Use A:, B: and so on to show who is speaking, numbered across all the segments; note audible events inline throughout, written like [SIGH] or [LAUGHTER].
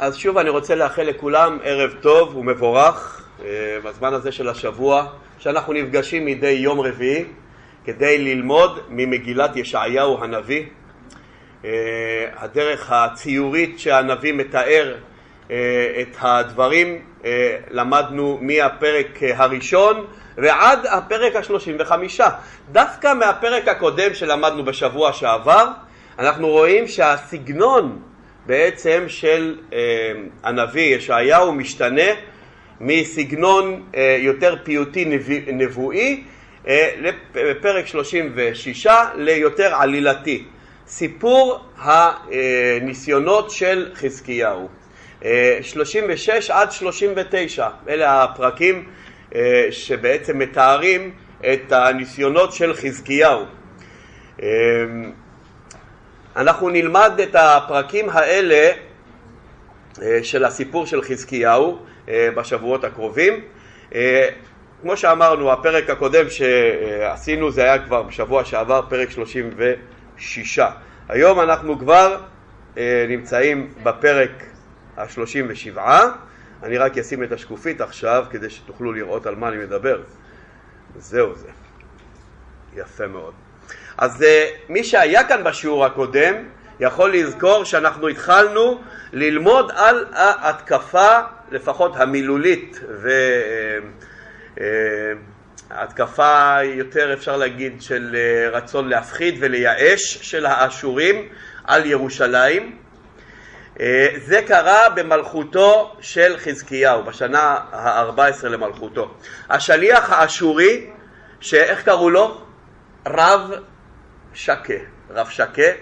A: אז שוב אני רוצה לאחל לכולם ערב טוב ומבורך אה, בזמן הזה של השבוע, שאנחנו נפגשים מדי יום רביעי כדי ללמוד ממגילת ישעיהו הנביא. אה, הדרך הציורית שהנביא מתאר אה, את הדברים למדנו מהפרק הראשון ועד הפרק השלושים וחמישה. דווקא מהפרק הקודם שלמדנו בשבוע שעבר אנחנו רואים שהסגנון בעצם של אה, הנביא ישעיהו משתנה מסגנון אה, יותר פיוטי נבואי אה, לפרק 36 ליותר עלילתי. סיפור הניסיונות של חזקיהו. 36 עד 39, אלה הפרקים שבעצם מתארים את הניסיונות של חזקיהו. אנחנו נלמד את הפרקים האלה אה, של הסיפור של חזקיהו אה, בשבועות הקרובים. אה, כמו שאמרנו, הפרק הקודם שעשינו זה היה כבר בשבוע שעבר, פרק 36. היום אנחנו כבר נמצאים בפרק ה-37. אני רק אשים את השקופית עכשיו כדי שתוכלו לראות על מה אני מדבר. זהו זה. יפה מאוד. אז אה, מי שהיה כאן בשיעור הקודם יכול לזכור שאנחנו התחלנו ללמוד על ההתקפה, לפחות המילולית, והתקפה אה, יותר אפשר להגיד של אה, רצון להפחיד ולייאש של האשורים על ירושלים. זה קרה במלכותו של חזקיהו, בשנה ה-14 למלכותו. השליח האשורי, שאיך קראו לו? רב שקה, רב שקה,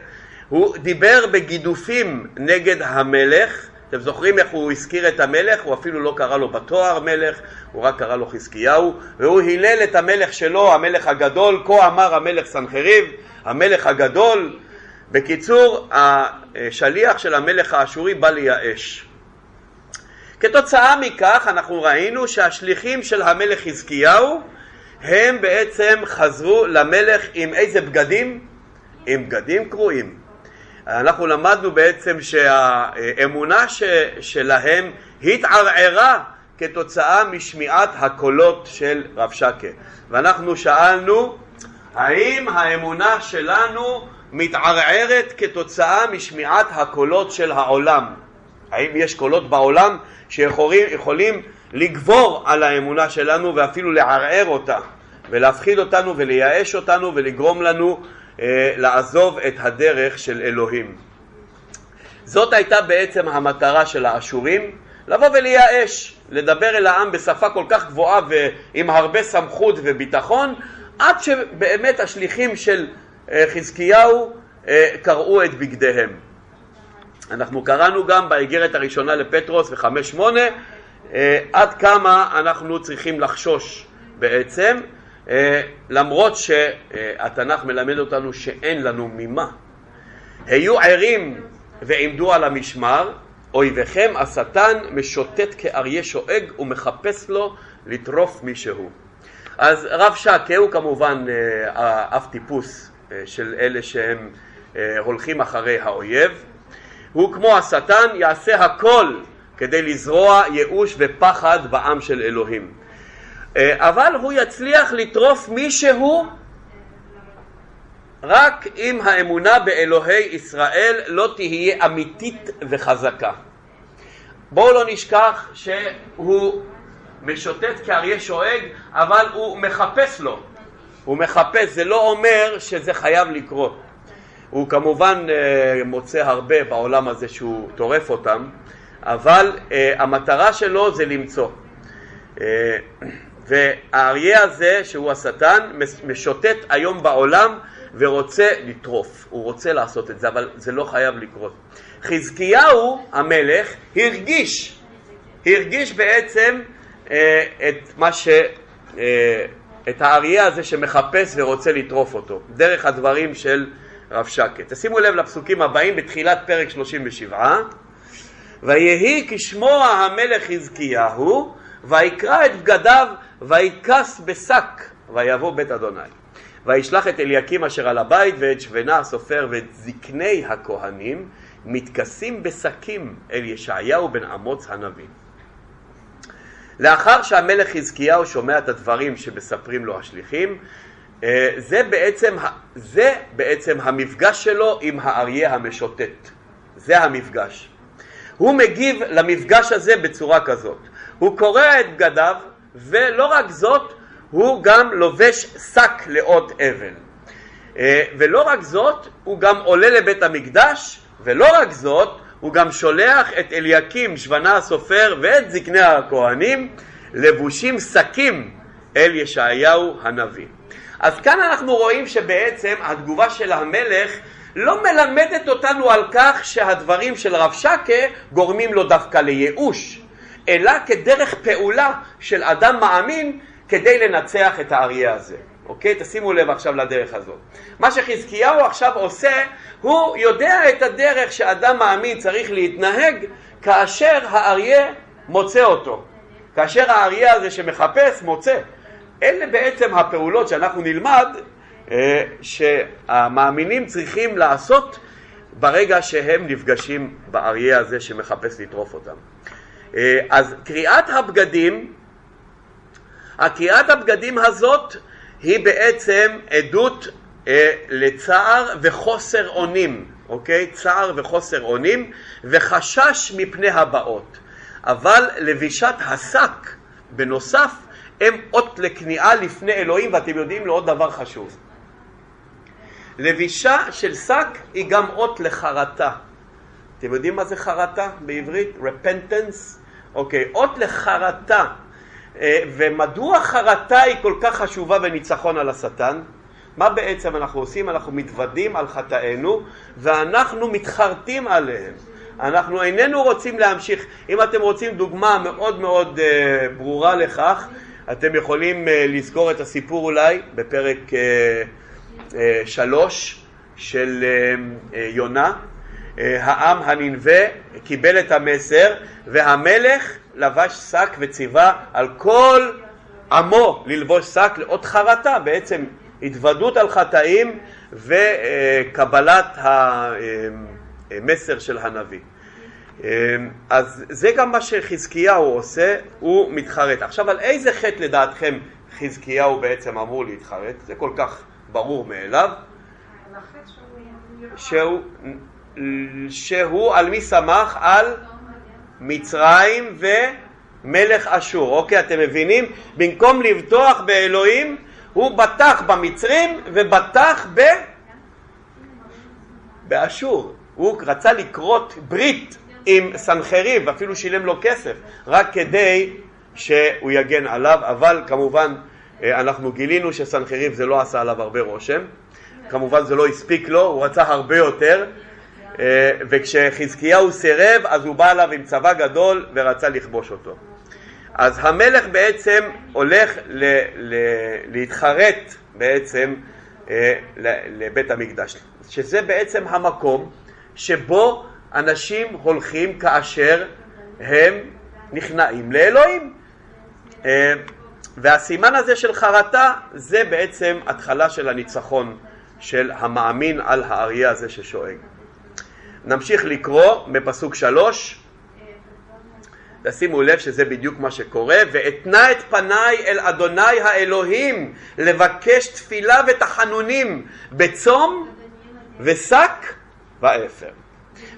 A: הוא דיבר בגידופים נגד המלך, אתם זוכרים איך הוא הזכיר את המלך? הוא אפילו לא קרא לו בתואר מלך, הוא רק קרא לו חזקיהו, והוא הילל את המלך שלו, המלך הגדול, כה אמר המלך סנחריב, המלך הגדול. בקיצור, השליח של המלך האשורי בא לייאש. כתוצאה מכך אנחנו ראינו שהשליחים של המלך חזקיהו הם בעצם חזרו למלך עם איזה בגדים? עם בגדים קרועים. אנחנו למדנו בעצם שהאמונה ש, שלהם התערערה כתוצאה משמיעת הקולות של רב שקה. ואנחנו שאלנו, האם האמונה שלנו מתערערת כתוצאה משמיעת הקולות של העולם? האם יש קולות בעולם שיכולים לגבור על האמונה שלנו ואפילו לערער אותה ולהפחיד אותנו ולייאש אותנו ולגרום לנו אה, לעזוב את הדרך של אלוהים. זאת הייתה בעצם המטרה של האשורים, לבוא ולייאש, לדבר אל העם בשפה כל כך גבוהה ועם הרבה סמכות וביטחון, עד שבאמת השליחים של אה, חזקיהו אה, קרעו את בגדיהם. אנחנו קראנו גם באיגרת הראשונה לפטרוס וחמש שמונה עד כמה אנחנו צריכים לחשוש בעצם, אה, למרות שהתנ"ך מלמד אותנו שאין לנו ממה. היו ערים ועמדו על המשמר, אויביכם השטן משוטט כאריה שואג ומחפש לו לטרוף מישהו. אז רב שקה הוא כמובן אה, אף טיפוס של אלה שהם הולכים אחרי האויב. הוא כמו השטן יעשה הכל כדי לזרוע ייאוש ופחד בעם של אלוהים. אה, אבל הוא יצליח לטרוף מישהו רק אם האמונה באלוהי ישראל לא תהיה אמיתית וחזקה. בואו לא נשכח שהוא משוטט כאריה שואג, אבל הוא מחפש לו. הוא מחפש, זה לא אומר שזה חייב לקרות. הוא כמובן אה, מוצא הרבה בעולם הזה שהוא טורף אותם, אבל uh, המטרה שלו זה למצוא. Uh, והאריה הזה, שהוא השטן, משוטט היום בעולם ורוצה לטרוף, הוא רוצה לעשות את זה, אבל זה לא חייב לקרות. חזקיהו המלך הרגיש, הרגיש בעצם uh, את מה ש... uh, את האריה הזה שמחפש ורוצה לטרוף אותו, דרך הדברים של רב שקט. תשימו לב לפסוקים הבאים בתחילת פרק 37 ויהי כשמוע המלך חזקיהו, ויקרא את בגדיו, ויכס בשק, ויבוא בית אדוני. וישלח את אליקים אשר על הבית, ואת שבנה הסופר, ואת זקני הכהנים, מתכסים בשקים אל ישעיהו בן אמוץ הנביא. לאחר שהמלך חזקיהו שומע את הדברים שמספרים לו השליחים, אה, זה בעצם, זה בעצם המפגש שלו עם האריה המשוטט. זה המפגש. הוא מגיב למפגש הזה בצורה כזאת. הוא קורע את בגדיו, ולא רק זאת, הוא גם לובש שק לאות אבל. אה, ולא רק זאת, הוא גם עולה לבית המקדש, ולא רק זאת, הוא גם שולח את אליקים שבנה הסופר ואת זקני הכהנים לבושים שקים אל ישעיהו הנביא. אז כאן אנחנו רואים שבעצם התגובה של המלך לא מלמדת אותנו על כך שהדברים של רב שקה גורמים לו דווקא לייאוש, אלא כדרך פעולה של אדם מאמין כדי לנצח את האריה הזה. אוקיי? תשימו לב עכשיו לדרך הזאת. מה שחזקיהו עכשיו עושה, הוא יודע את הדרך שאדם מאמין צריך להתנהג כאשר האריה מוצא אותו. כאשר האריה הזה שמחפש מוצא. אלה בעצם הפעולות שאנחנו נלמד שהמאמינים צריכים לעשות ברגע שהם נפגשים באריה הזה שמחפש לטרוף אותם. אה, אז קריאת הבגדים, הקריאת הבגדים הזאת היא בעצם עדות אה, לצער וחוסר אונים, אוקיי? צער וחוסר אונים וחשש מפני הבאות. אבל לבישת השק בנוסף הם אות לכניעה לפני אלוהים ואתם יודעים לעוד דבר חשוב. לבישה של שק היא גם אות לחרטה. אתם יודעים מה זה חרטה בעברית? repentance? אוקיי, אות לחרטה. אה, ומדוע חרטה היא כל כך חשובה בניצחון על השטן? מה בעצם אנחנו עושים? אנחנו מתוודים על חטאינו ואנחנו מתחרטים עליהם. אנחנו איננו רוצים להמשיך. אם אתם רוצים דוגמה מאוד מאוד uh, ברורה לכך, אתם יכולים uh, לזכור את הסיפור אולי בפרק שלוש של uh, uh, יונה. העם הננבה קיבל את המסר והמלך לבש שק וציווה על כל עמו ללבוש שק לאות חרטה, בעצם התוודות על חטאים וקבלת המסר של הנביא. אז זה גם מה שחזקיהו עושה, הוא מתחרט. עכשיו על איזה חטא לדעתכם חזקיהו בעצם אמור להתחרט? זה כל כך ברור מאליו. שהוא, על מי שמח? על מצרים ומלך אשור. אוקיי, אתם מבינים? במקום לבטוח באלוהים, הוא בטח במצרים ובטח ב... באשור. הוא רצה לכרות ברית עם סנחריב, ואפילו שילם לו כסף, רק כדי שהוא יגן עליו, אבל כמובן אנחנו גילינו שסנחריב זה לא עשה עליו הרבה רושם, כמובן זה לא הספיק לו, הוא רצה הרבה יותר, אה, וכשחזקיהו סירב אז הוא בא אליו עם צבא גדול ורצה לכבוש אותו. אז המלך בעצם הולך ל- ל- להתחרט בעצם אה, לבית המקדש, שזה בעצם המקום שבו אנשים הולכים כאשר הם נכנעים לאלוהים. והסימן הזה של חרטה זה בעצם התחלה של הניצחון של המאמין על האריה הזה ששואג. נמשיך לקרוא בפסוק שלוש, תשימו לב שזה בדיוק מה שקורה, ואתנה את פניי אל אדוני האלוהים לבקש תפילה ותחנונים בצום ושק ואפר.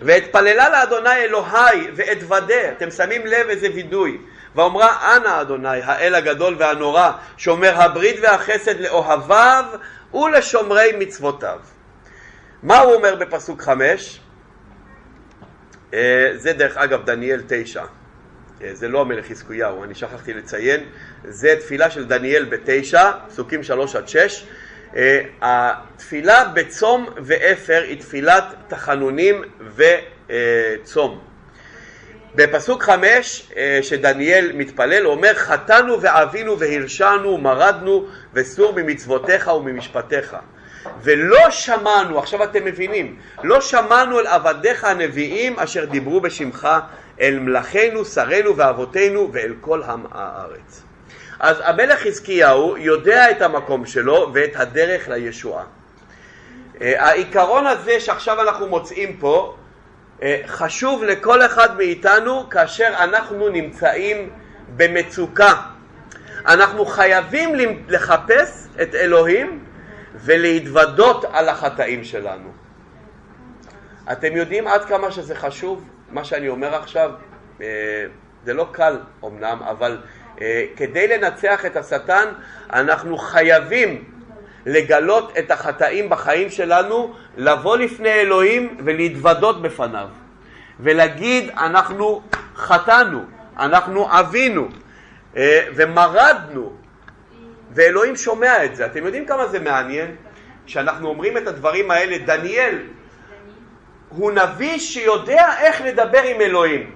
A: ואתפללה לאדוני אלוהי ואתוודה, אתם שמים לב איזה וידוי, ואומרה אנא אדוני האל הגדול והנורא שומר הברית והחסד לאוהביו ולשומרי מצוותיו. מה הוא אומר בפסוק חמש? אה, זה דרך אגב דניאל תשע, אה, זה לא המלך חזקיהו, אני שכחתי לציין, זה תפילה של דניאל בתשע, פסוקים שלוש עד שש. אה, התפילה בצום ואפר היא תפילת תחנונים וצום. בפסוק חמש שדניאל מתפלל הוא אומר חטאנו ועווינו והרשענו מרדנו וסור ממצוותיך וממשפטיך ולא שמענו, עכשיו אתם מבינים, לא שמענו אל עבדיך הנביאים אשר דיברו בשמך אל מלאכינו, שרינו ואבותינו ואל כל עם הארץ. אז המלך חזקיהו יודע את המקום שלו ואת הדרך לישועה. אה, העיקרון הזה שעכשיו אנחנו מוצאים פה אה, חשוב לכל אחד מאיתנו כאשר אנחנו נמצאים במצוקה. אנחנו חייבים לחפש את אלוהים ולהתוודות על החטאים שלנו. אתם יודעים עד כמה שזה חשוב, מה שאני אומר עכשיו? אה, זה לא קל אמנם, אבל אה, כדי לנצח את השטן אנחנו חייבים לגלות את החטאים בחיים שלנו, לבוא לפני אלוהים ולהתוודות בפניו ולהגיד אנחנו חטאנו, אנחנו אבינו אה, ומרדנו ואלוהים שומע את זה. אתם יודעים כמה זה מעניין? כשאנחנו אומרים את הדברים האלה, דניאל הוא נביא שיודע איך לדבר עם אלוהים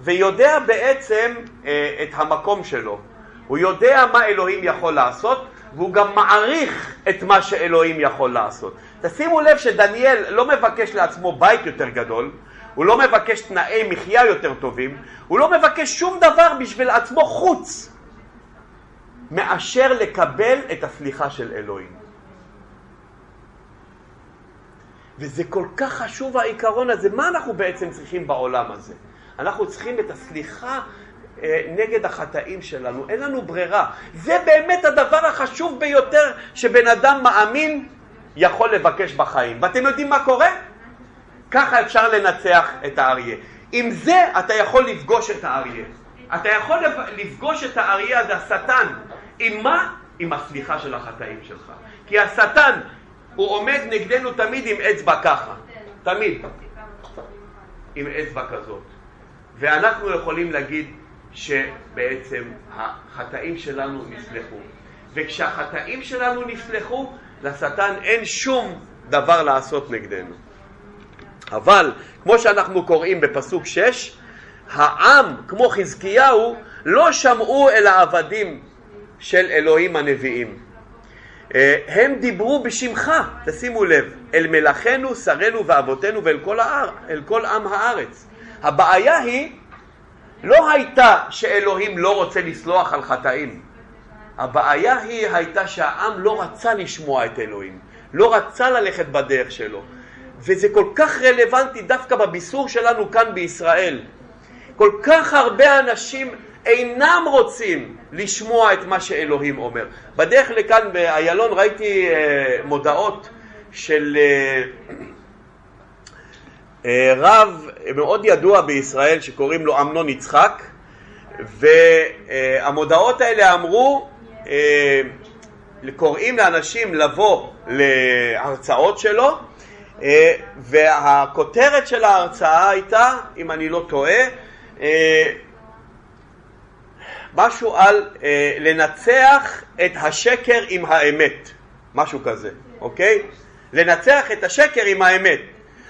A: ויודע בעצם אה, את המקום שלו. הוא יודע מה אלוהים יכול לעשות והוא גם מעריך את מה שאלוהים יכול לעשות. תשימו לב שדניאל לא מבקש לעצמו בית יותר גדול, הוא לא מבקש תנאי מחיה יותר טובים, הוא לא מבקש שום דבר בשביל עצמו חוץ מאשר לקבל את הסליחה של אלוהים. וזה כל כך חשוב העיקרון הזה, מה אנחנו בעצם צריכים בעולם הזה? אנחנו צריכים את הסליחה נגד החטאים שלנו, אין לנו ברירה. זה באמת הדבר החשוב ביותר שבן אדם מאמין יכול לבקש בחיים. ואתם יודעים מה קורה? ככה אפשר לנצח את האריה. עם זה אתה יכול לפגוש את האריה. אתה יכול לפגוש את האריה הזה, השטן. עם מה? עם הסליחה של החטאים שלך. כי השטן, הוא עומד נגדנו תמיד עם אצבע ככה. תמיד. עם אצבע כזאת. ואנחנו יכולים להגיד שבעצם החטאים שלנו נסלחו. וכשהחטאים שלנו נסלחו, לשטן אין שום דבר לעשות נגדנו. אבל כמו שאנחנו קוראים בפסוק 6, העם, כמו חזקיהו, לא שמעו אל העבדים של אלוהים הנביאים. אה, הם דיברו בשמך, תשימו לב, אל מלאכינו, שרינו ואבותינו ואל כל, האר, כל עם הארץ. הבעיה היא לא הייתה שאלוהים לא רוצה לסלוח על חטאים. הבעיה היא הייתה שהעם לא רצה לשמוע את אלוהים, לא רצה ללכת בדרך שלו. וזה כל כך רלוונטי דווקא בביסור שלנו כאן בישראל. כל כך הרבה אנשים אינם רוצים לשמוע את מה שאלוהים אומר. בדרך לכאן באיילון ראיתי אה, מודעות של אה, רב מאוד ידוע בישראל שקוראים לו אמנון יצחק והמודעות האלה אמרו אה, קוראים לאנשים לבוא להרצאות שלו אה, והכותרת של ההרצאה הייתה, אם אני לא טועה, משהו על לנצח את השקר עם האמת, משהו כזה, אוקיי? לנצח את השקר עם האמת.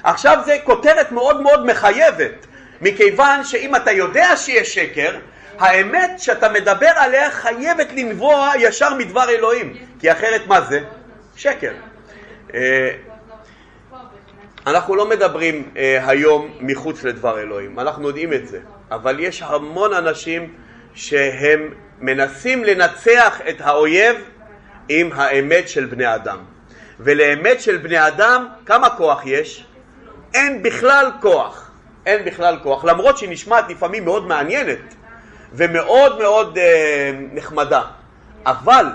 A: עכשיו זה כותרת מאוד מאוד מחייבת, מכיוון שאם אתה יודע שיש שקר, האמת שאתה מדבר עליה חייבת לנבוע ישר מדבר אלוהים, כי אחרת מה זה? שקר. אה, אנחנו לא מדברים אה, היום מחוץ לדבר אלוהים, אנחנו יודעים את זה, אבל יש המון אנשים שהם מנסים לנצח את האויב עם האמת של בני אדם. ולאמת של בני אדם כמה כוח יש? אין בכלל כוח, אין בכלל כוח, למרות שהיא נשמעת לפעמים מאוד מעניינת ומאוד מאוד אה, נחמדה, אבל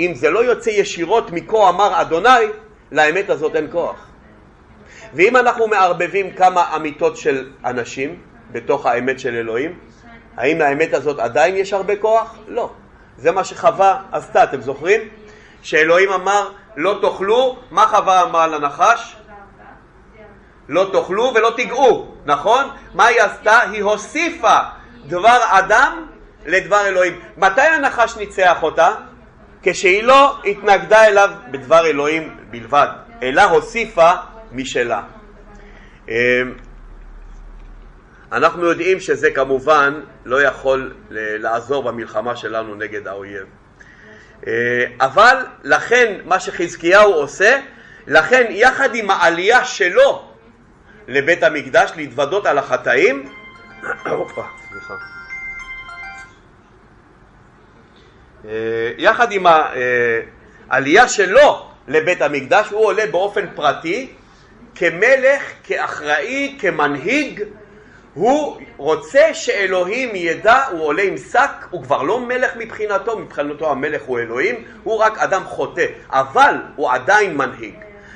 A: אם זה לא יוצא ישירות מכה אמר אדוני, לאמת הזאת אין כוח. ואם אנחנו מערבבים כמה אמיתות של אנשים בתוך האמת של אלוהים, האם לאמת הזאת עדיין יש הרבה כוח? לא. זה מה שחווה עשתה, אתם זוכרים? שאלוהים אמר לא תאכלו, מה חווה אמרה לנחש? לא תאכלו ולא תיגעו, נכון? מה היא עשתה? היא הוסיפה דבר אדם לדבר אלוהים. מתי הנחש ניצח אותה? כשהיא לא התנגדה אליו בדבר אלוהים בלבד, אלא הוסיפה משלה. אמ, אנחנו יודעים שזה כמובן לא יכול לעזור במלחמה שלנו נגד האויב. אה, אבל לכן מה שחזקיהו עושה, לכן יחד עם העלייה שלו לבית המקדש להתוודות על החטאים. [COUGHS] אה, יחד עם העלייה שלו לבית המקדש, הוא עולה באופן פרטי כמלך, כאחראי, כמנהיג, הוא רוצה שאלוהים ידע, הוא עולה עם שק, הוא כבר לא מלך מבחינתו, מבחינתו המלך הוא אלוהים, הוא רק אדם חוטא, אבל הוא עדיין מנהיג.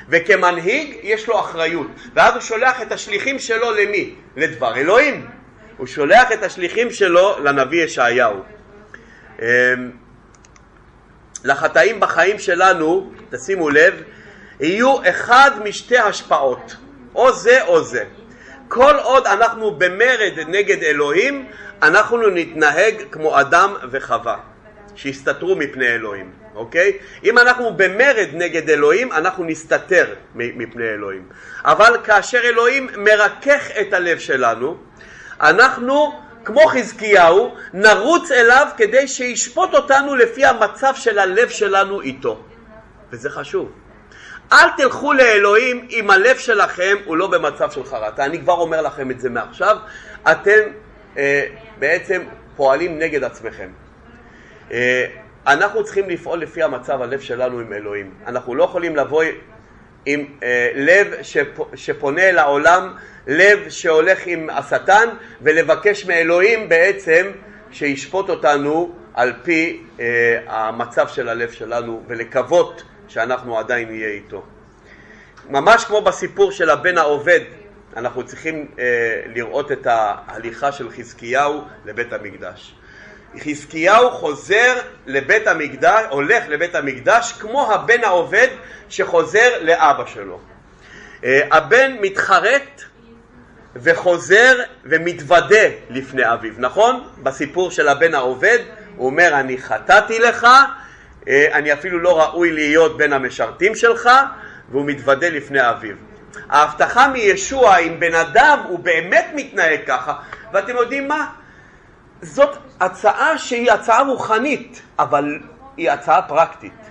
A: וכמנהיג יש לו אחריות, ואז הוא שולח את השליחים שלו למי? לדבר אלוהים. הוא שולח את השליחים שלו לנביא ישעיהו. אמ, לחטאים בחיים שלנו, תשימו לב, יהיו אחד משתי השפעות, או זה או זה. כל עוד אנחנו במרד נגד אלוהים, אנחנו נתנהג כמו אדם וחווה, שהסתתרו מפני אלוהים, אוקיי? אם אנחנו במרד נגד אלוהים, אנחנו נסתתר מפני אלוהים. אבל כאשר אלוהים מרכך את הלב שלנו, אנחנו, כמו חזקיהו, נרוץ אליו כדי שישפוט אותנו לפי המצב של הלב שלנו איתו. וזה חשוב. אל תלכו לאלוהים אם הלב שלכם הוא לא במצב של חרטה. אני כבר אומר לכם את זה מעכשיו. אתם אה, בעצם פועלים נגד עצמכם. אה, אנחנו צריכים לפעול לפי המצב הלב שלנו עם אלוהים. אנחנו לא יכולים לבוא עם אה, לב שפ, שפונה אל העולם, לב שהולך עם השטן, ולבקש מאלוהים בעצם שישפוט אותנו על פי אה, המצב של הלב שלנו, ולקוות שאנחנו עדיין נהיה איתו. ממש כמו בסיפור של הבן העובד, אנחנו צריכים אה, לראות את ההליכה של חזקיהו לבית המקדש. חזקיהו חוזר לבית המקדש, הולך לבית המקדש כמו הבן העובד שחוזר לאבא שלו. אה, הבן מתחרט וחוזר ומתוודה לפני אביו, נכון? בסיפור של הבן העובד הוא אומר אני חטאתי לך אה, אני אפילו לא ראוי להיות בין המשרתים שלך, והוא מתוודה לפני אביו. ההבטחה מישוע אם בן אדם הוא באמת מתנהג ככה, ואתם יודעים מה? זאת הצעה שהיא הצעה רוחנית, אבל היא הצעה פרקטית.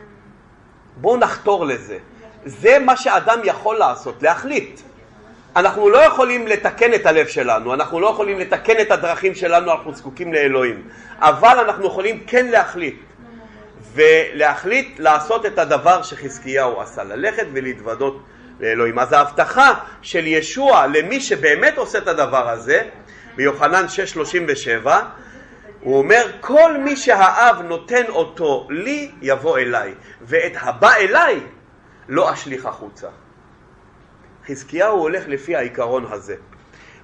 A: בואו נחתור לזה. זה מה שאדם יכול לעשות, להחליט. אנחנו לא יכולים לתקן את הלב שלנו, אנחנו לא יכולים לתקן את הדרכים שלנו, אנחנו זקוקים לאלוהים. אבל אנחנו יכולים כן להחליט. ולהחליט לעשות את הדבר שחזקיהו עשה, ללכת ולהתוודות לאלוהים. אז ההבטחה של ישוע למי שבאמת עושה את הדבר הזה, ביוחנן 6:37, הוא אומר כל מי שהאב נותן אותו לי יבוא אליי ואת הבא אליי לא אשליך החוצה. חזקיהו הולך לפי העיקרון הזה.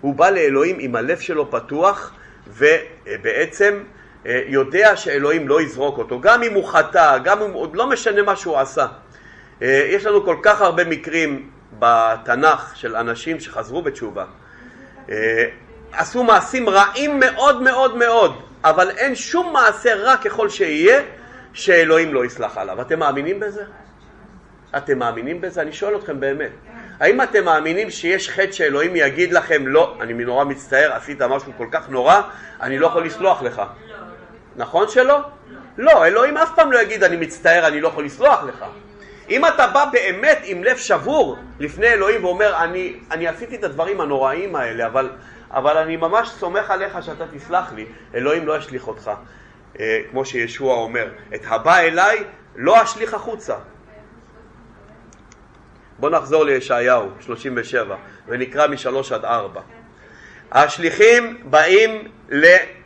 A: הוא בא לאלוהים עם הלב שלו פתוח ובעצם אה, יודע שאלוהים לא יזרוק אותו, גם אם הוא חטא, גם אם עוד לא משנה מה שהוא עשה. אה, יש לנו כל כך הרבה מקרים בתנ"ך של אנשים שחזרו בתשובה. עשו מעשים רעים מאוד מאוד מאוד, אבל אין שום מעשה רע ככל שיהיה שאלוהים לא יסלח עליו. אתם מאמינים בזה? אתם מאמינים בזה? אני שואל אתכם באמת. האם אתם מאמינים שיש חטא שאלוהים יגיד לכם לא, אני נורא מצטער, עשית משהו כל כך נורא, אני לא יכול לסלוח לך? נכון שלא? לא, אלוהים אף פעם לא יגיד אני מצטער, אני לא יכול לסלוח לך. אם אתה בא באמת עם לב שבור לפני אלוהים ואומר אני, אני עשיתי את הדברים הנוראים האלה אבל, אבל אני ממש סומך עליך שאתה תסלח לי, אלוהים לא ישליך אותך. אה, כמו שישוע אומר, את הבא אליי לא אשליך החוצה. בואו נחזור לישעיהו 37 ונקרא משלוש עד ארבע. השליחים באים ל...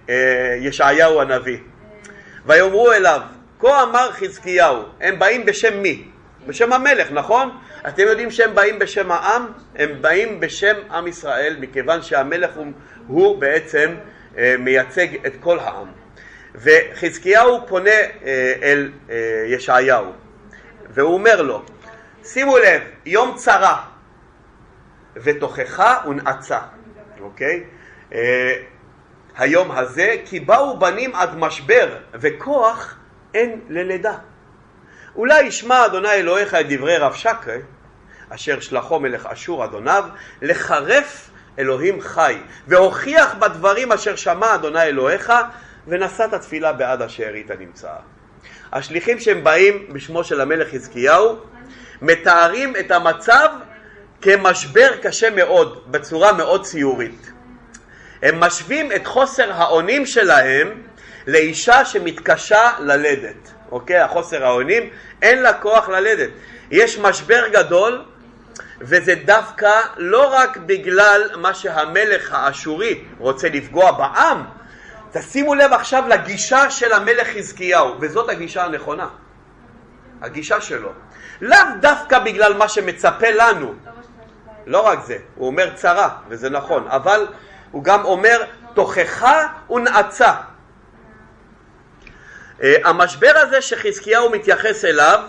A: אה, ישעיהו הנביא. ויאמרו אליו, כה אמר חזקיהו, הם באים בשם מי? בשם המלך, נכון? אתם יודעים שהם באים בשם העם? הם באים בשם עם ישראל, מכיוון שהמלך הוא, הוא בעצם אה, מייצג את כל העם. וחזקיהו פונה אה, אל ישעיהו, והוא אומר לו, שימו לב, יום צרה ותוכחה ונאצה, אוקיי? היום הזה, כי באו בנים עד משבר, וכוח אין ללידה. אולי ישמע אדוני אלוהיך את דברי רב שקרי, אשר שלחו מלך אשור אדוניו, לחרף אלוהים חי, והוכיח בדברים אשר שמע אדוני אלוהיך, ונשאת תפילה בעד השארית הנמצאה. השליחים שהם באים בשמו של המלך חזקיהו, מתארים את המצב כמשבר קשה מאוד, בצורה מאוד ציורית. הם משווים את חוסר האונים שלהם לאישה שמתקשה ללדת, אוקיי? החוסר האונים, אין לה כוח ללדת. יש משבר גדול וזה דווקא לא רק בגלל מה שהמלך האשורי רוצה לפגוע בעם, תשימו לב עכשיו לגישה של המלך חזקיהו, וזאת הגישה הנכונה, הגישה שלו. לאו דווקא בגלל מה שמצפה לנו, לא רק זה, הוא אומר צרה, וזה נכון, אבל הוא גם אומר תוכחה ונאצה. אה, המשבר הזה שחזקיהו מתייחס אליו,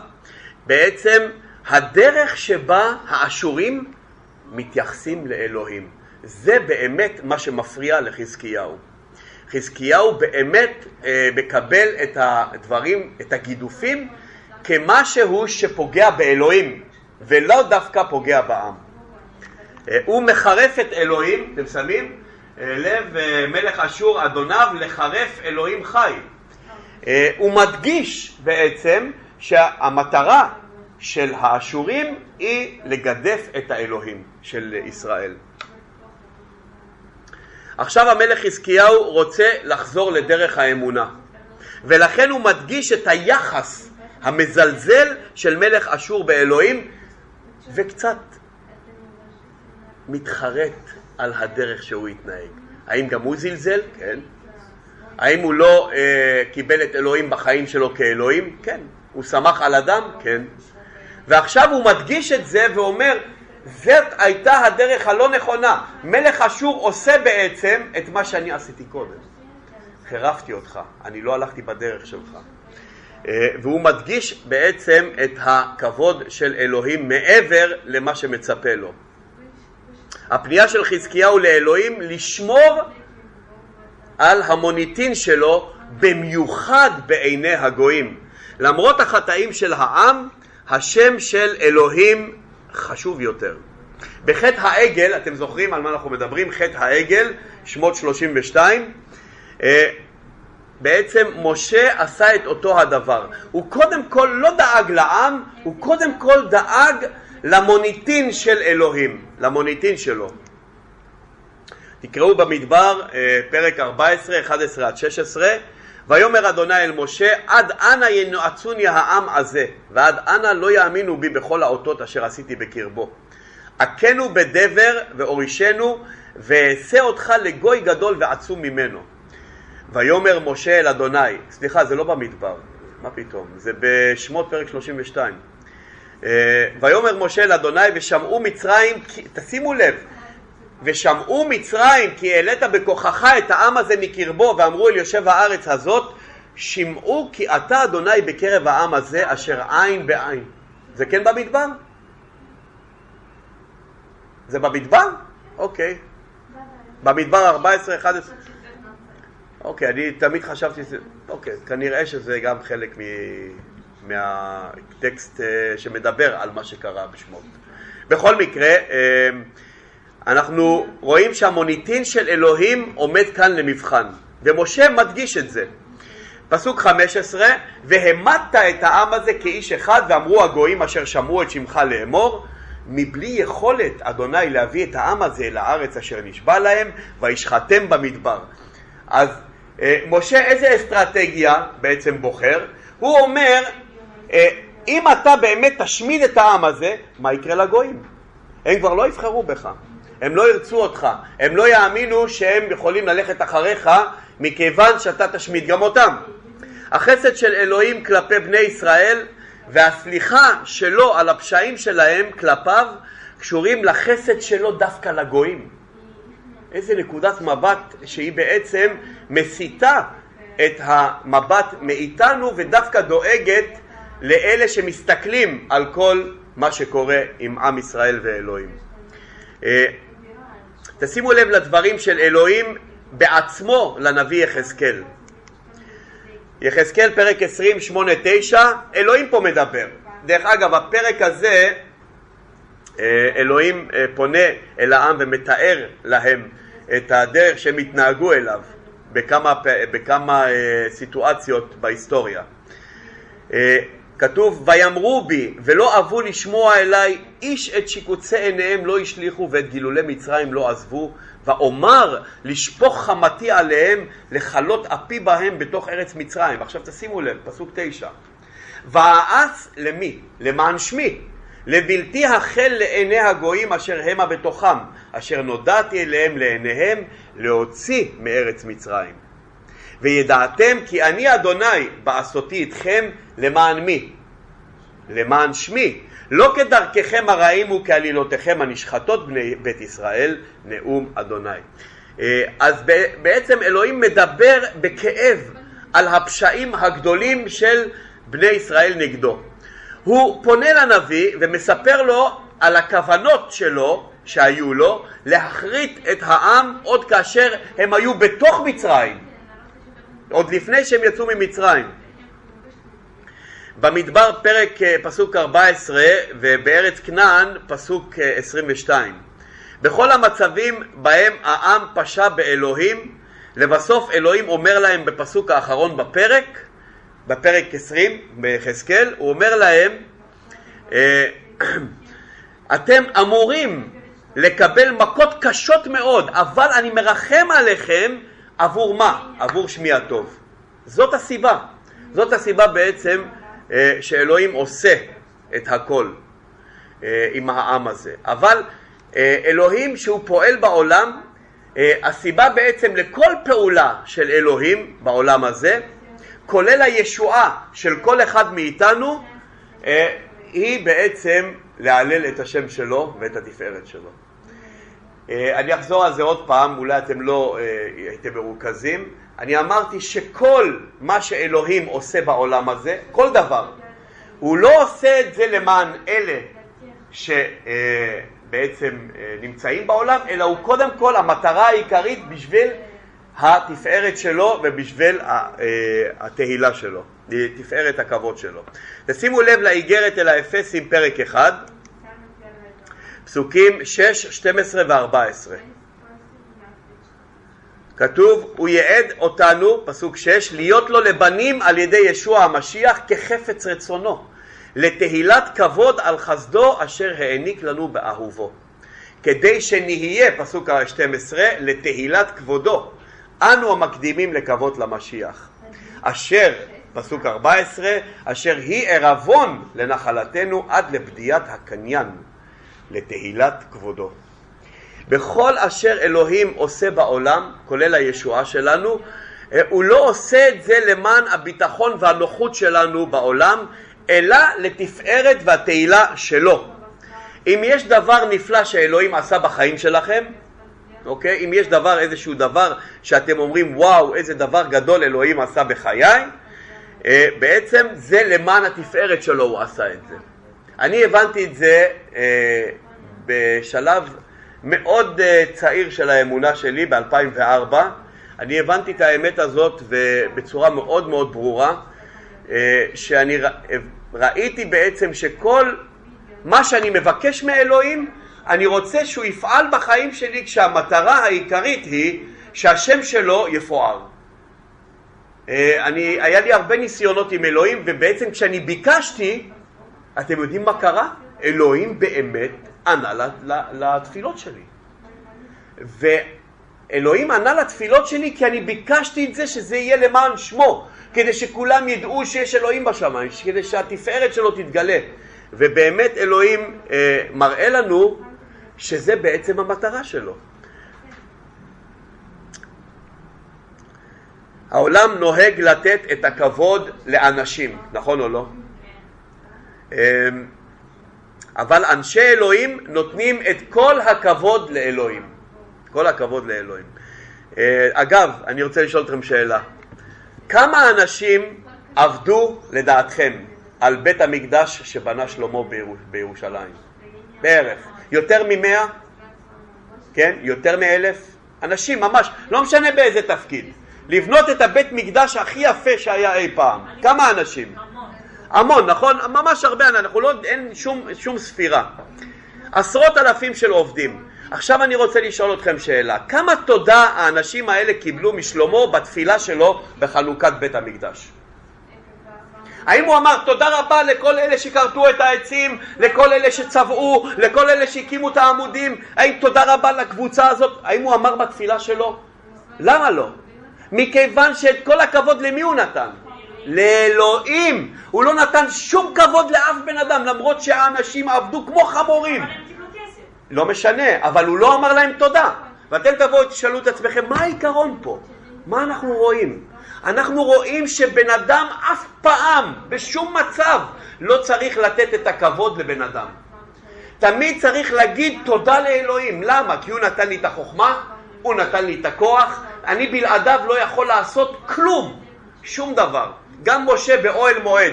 A: בעצם הדרך שבה האשורים מתייחסים לאלוהים. זה באמת מה שמפריע לחזקיהו. חזקיהו באמת אה, מקבל את הדברים, את הגידופים, כמשהו שפוגע באלוהים, ולא דווקא פוגע בעם. אה, הוא מחרף את אלוהים, אתם שמים? אה, לב אה, מלך אשור אדוניו לחרף אלוהים חי. אה, הוא מדגיש בעצם שהמטרה של האשורים היא לגדף את האלוהים של ישראל. עכשיו המלך חזקיהו רוצה לחזור לדרך האמונה ולכן הוא מדגיש את היחס המזלזל של מלך אשור באלוהים וקצת מתחרט על הדרך שהוא התנהג. האם גם הוא זלזל? כן. האם הוא לא אה, קיבל את אלוהים בחיים שלו כאלוהים? כן. הוא שמח על אדם? כן. ועכשיו הוא מדגיש את זה ואומר, זאת הייתה הדרך הלא נכונה. מלך אשור עושה בעצם את מה שאני עשיתי קודם. חירפתי אותך, אני לא הלכתי בדרך שלך. אה, והוא מדגיש בעצם את הכבוד של אלוהים מעבר למה שמצפה לו. הפנייה של חזקיהו לאלוהים לשמור על המוניטין שלו במיוחד בעיני הגויים. למרות החטאים של העם, השם של אלוהים חשוב יותר. בחטא העגל, אתם זוכרים על מה אנחנו מדברים? חטא העגל, שמות 32. אה, בעצם משה עשה את אותו הדבר. הוא קודם כל לא דאג לעם, הוא קודם כל דאג למוניטין של אלוהים, למוניטין שלו. תקראו במדבר אה, פרק 14, 11 עד 16 ויאמר אדוני אל משה עד אנה ינועצוני העם הזה ועד אנה לא יאמינו בי בכל האותות אשר עשיתי בקרבו. הכנו בדבר ואורישנו ואעשה אותך לגוי גדול ועצום ממנו. ויאמר משה אל אדוני סליחה זה לא במדבר מה פתאום? זה בשמות פרק 32 אה, ויאמר משה אל אדוני ושמעו מצרים תשימו לב ושמעו מצרים כי העלית בכוחך את העם הזה מקרבו ואמרו אל יושב הארץ הזאת שמעו כי אתה אדוני בקרב העם הזה אשר עין בעין. זה כן במדבר? זה במדבר? אוקיי. במדבר 14, 11. אוקיי, אני תמיד חשבתי שזה... אוקיי, כנראה שזה גם חלק מ... מהטקסט אה, שמדבר על מה שקרה בשמות. בכל מקרה, אה, אנחנו רואים שהמוניטין של אלוהים עומד כאן למבחן, ומשה מדגיש את זה. פסוק 15, והמדת את העם הזה כאיש אחד, ואמרו הגויים אשר שמעו את שמך לאמור, מבלי יכולת אדוני להביא את העם הזה אל הארץ אשר נשבע להם, וישחטם במדבר. אז אה, משה איזה אסטרטגיה בעצם בוחר? הוא אומר, אה, אם אתה באמת תשמיד את העם הזה, מה יקרה לגויים? הם כבר לא יבחרו בך. הם לא ירצו אותך, הם לא יאמינו שהם יכולים ללכת אחריך מכיוון שאתה תשמיד גם אותם. החסד של אלוהים כלפי בני ישראל והסליחה שלו על הפשעים שלהם כלפיו קשורים לחסד שלו דווקא לגויים. איזה נקודת מבט שהיא בעצם מסיטה את המבט מאיתנו ודווקא דואגת לאלה שמסתכלים על כל מה שקורה עם עם ישראל ואלוהים. תשימו לב לדברים של אלוהים בעצמו לנביא יחזקאל. יחזקאל פרק 20, 8, 9, אלוהים פה מדבר. דרך אגב, הפרק הזה, אה, אלוהים אה, פונה אל העם ומתאר להם את הדרך שהם התנהגו אליו בכמה, בכמה אה, סיטואציות בהיסטוריה. כתוב ויאמרו בי ולא אבו לשמוע אליי איש את שיקוצי עיניהם לא השליכו ואת גילולי מצרים לא עזבו ואומר לשפוך חמתי עליהם לכלות אפי בהם בתוך ארץ מצרים עכשיו תשימו לב פסוק תשע ואעש למי? למען שמי לבלתי החל לעיני הגויים אשר המה בתוכם, אשר נודעתי אליהם לעיניהם להוציא מארץ מצרים. וידעתם כי אני אדוני בעשותי אתכם למען מי? למען שמי, לא כדרככם הרעים וכעלילותיכם הנשחטות בני בית ישראל, נאום אדוני. אה, אז בעצם אלוהים מדבר בכאב על הפשעים הגדולים של בני ישראל נגדו. הוא פונה לנביא ומספר לו על הכוונות שלו, שהיו לו, להכרית את העם עוד כאשר הם היו בתוך מצרים, עוד לפני שהם יצאו ממצרים. במדבר פרק אה, פסוק 14 ובארץ כנען פסוק 22. אה, בכל המצבים בהם העם פשע באלוהים, לבסוף אלוהים אומר להם בפסוק האחרון בפרק, בפרק 20 ביחזקאל, הוא אומר להם אה, [CLEARS THROAT] אתם אמורים לקבל מכות קשות מאוד, אבל אני מרחם עליכם עבור מה? עבור שמי הטוב. זאת הסיבה. זאת הסיבה בעצם אה, שאלוהים עושה את הכל אה, עם העם הזה. אבל אלוהים שהוא פועל בעולם, הסיבה בעצם לכל פעולה של אלוהים בעולם הזה, כולל הישועה של כל אחד מאיתנו, היא בעצם להלל את השם שלו ואת התפארת שלו. אה, אני אחזור על זה עוד פעם, אולי אתם לא אה, הייתם מרוכזים. אני אמרתי שכל מה שאלוהים עושה בעולם הזה, כל דבר, הוא לא עושה את זה למען אלה שבעצם אה, נמצאים בעולם, אלא הוא קודם כל המטרה העיקרית בשביל התפארת שלו ובשביל התהילה שלו, תפארת הכבוד שלו. תשימו לב לאיגרת אל האפסים פרק 1, פסוקים 6, 12 ו-14. כתוב, הוא ייעד אותנו, פסוק 6, להיות לו לבנים על ידי ישוע המשיח כחפץ רצונו, לתהילת כבוד על חסדו אשר העניק לנו באהובו. כדי שנהיה, פסוק ה-12, לתהילת כבודו, אנו המקדימים לקוות למשיח, אשר, פסוק 14, אשר היא ערבון לנחלתנו עד לבדיית הקניין. לתהילת כבודו. בכל אשר אלוהים עושה בעולם, כולל הישועה שלנו, הוא לא עושה את זה למען הביטחון והנוחות שלנו בעולם, אלא לתפארת והתהילה שלו. אם יש דבר נפלא שאלוהים עשה בחיים שלכם, אוקיי? אם יש דבר, איזשהו דבר שאתם אומרים וואו איזה דבר גדול אלוהים עשה בחיי, אה, בעצם זה למען התפארת שלו הוא עשה את זה. אני הבנתי את זה אה, בשלב מאוד אה, צעיר של האמונה שלי ב-2004. אני הבנתי את האמת הזאת בצורה מאוד מאוד ברורה, אה, שאני ראיתי בעצם שכל מה שאני מבקש מאלוהים, אני רוצה שהוא יפעל בחיים שלי כשהמטרה העיקרית היא שהשם שלו יפואר. אני, היה לי הרבה ניסיונות עם אלוהים ובעצם כשאני ביקשתי אתם יודעים מה קרה? אלוהים באמת ענה לתפילות שלי. ואלוהים ענה לתפילות שלי כי אני ביקשתי את זה שזה יהיה למען שמו, כדי שכולם ידעו שיש אלוהים בשמיים, כדי שהתפארת שלו תתגלה. ובאמת אלוהים אה, מראה לנו שזה בעצם המטרה שלו. העולם נוהג לתת את הכבוד לאנשים, נכון או לא? אמ, אבל אנשי אלוהים נותנים את כל הכבוד לאלוהים. כל הכבוד לאלוהים. אה, אגב, אני רוצה לשאול אתכם שאלה. כמה אנשים עבדו לדעתכם על בית המקדש שבנה שלמה בירושלים? בערך. יותר ממאה? כן? יותר מאלף? אנשים ממש, לא משנה באיזה תפקיד. לבנות את הבית מקדש הכי יפה שהיה אי פעם. כמה אנשים? המון, נכון? ממש הרבה, אנחנו לא, אין שום, שום ספירה. עשרות אלפים של עובדים. עכשיו אני רוצה לשאול אתכם שאלה, כמה תודה האנשים האלה קיבלו משלמה בתפילה שלו בחנוכת בית המקדש? האם הוא אמר תודה רבה לכל אלה שכרתו את העצים, לכל אלה שצבעו, לכל אלה שהקימו את העמודים, האם תודה רבה לקבוצה הזאת, האם הוא אמר בתפילה שלו? למה לא? מכיוון שאת כל הכבוד למי הוא נתן? לאלוהים. הוא לא נתן שום כבוד לאף בן אדם, למרות שהאנשים עבדו כמו חמורים.
B: אבל הם קיבלו כסף.
A: לא משנה, אבל הוא לא אמר להם תודה. ואתם תבואו ותשאלו את עצמכם, מה העיקרון פה? מה אנחנו רואים? אנחנו רואים שבן אדם אף פעם, בשום מצב, לא צריך לתת את הכבוד לבן אדם. תמיד צריך להגיד תודה לאלוהים. למה? כי הוא נתן לי את החוכמה, הוא נתן לי את הכוח, אני בלעדיו לא יכול לעשות כלום, שום דבר. גם משה באוהל מועד,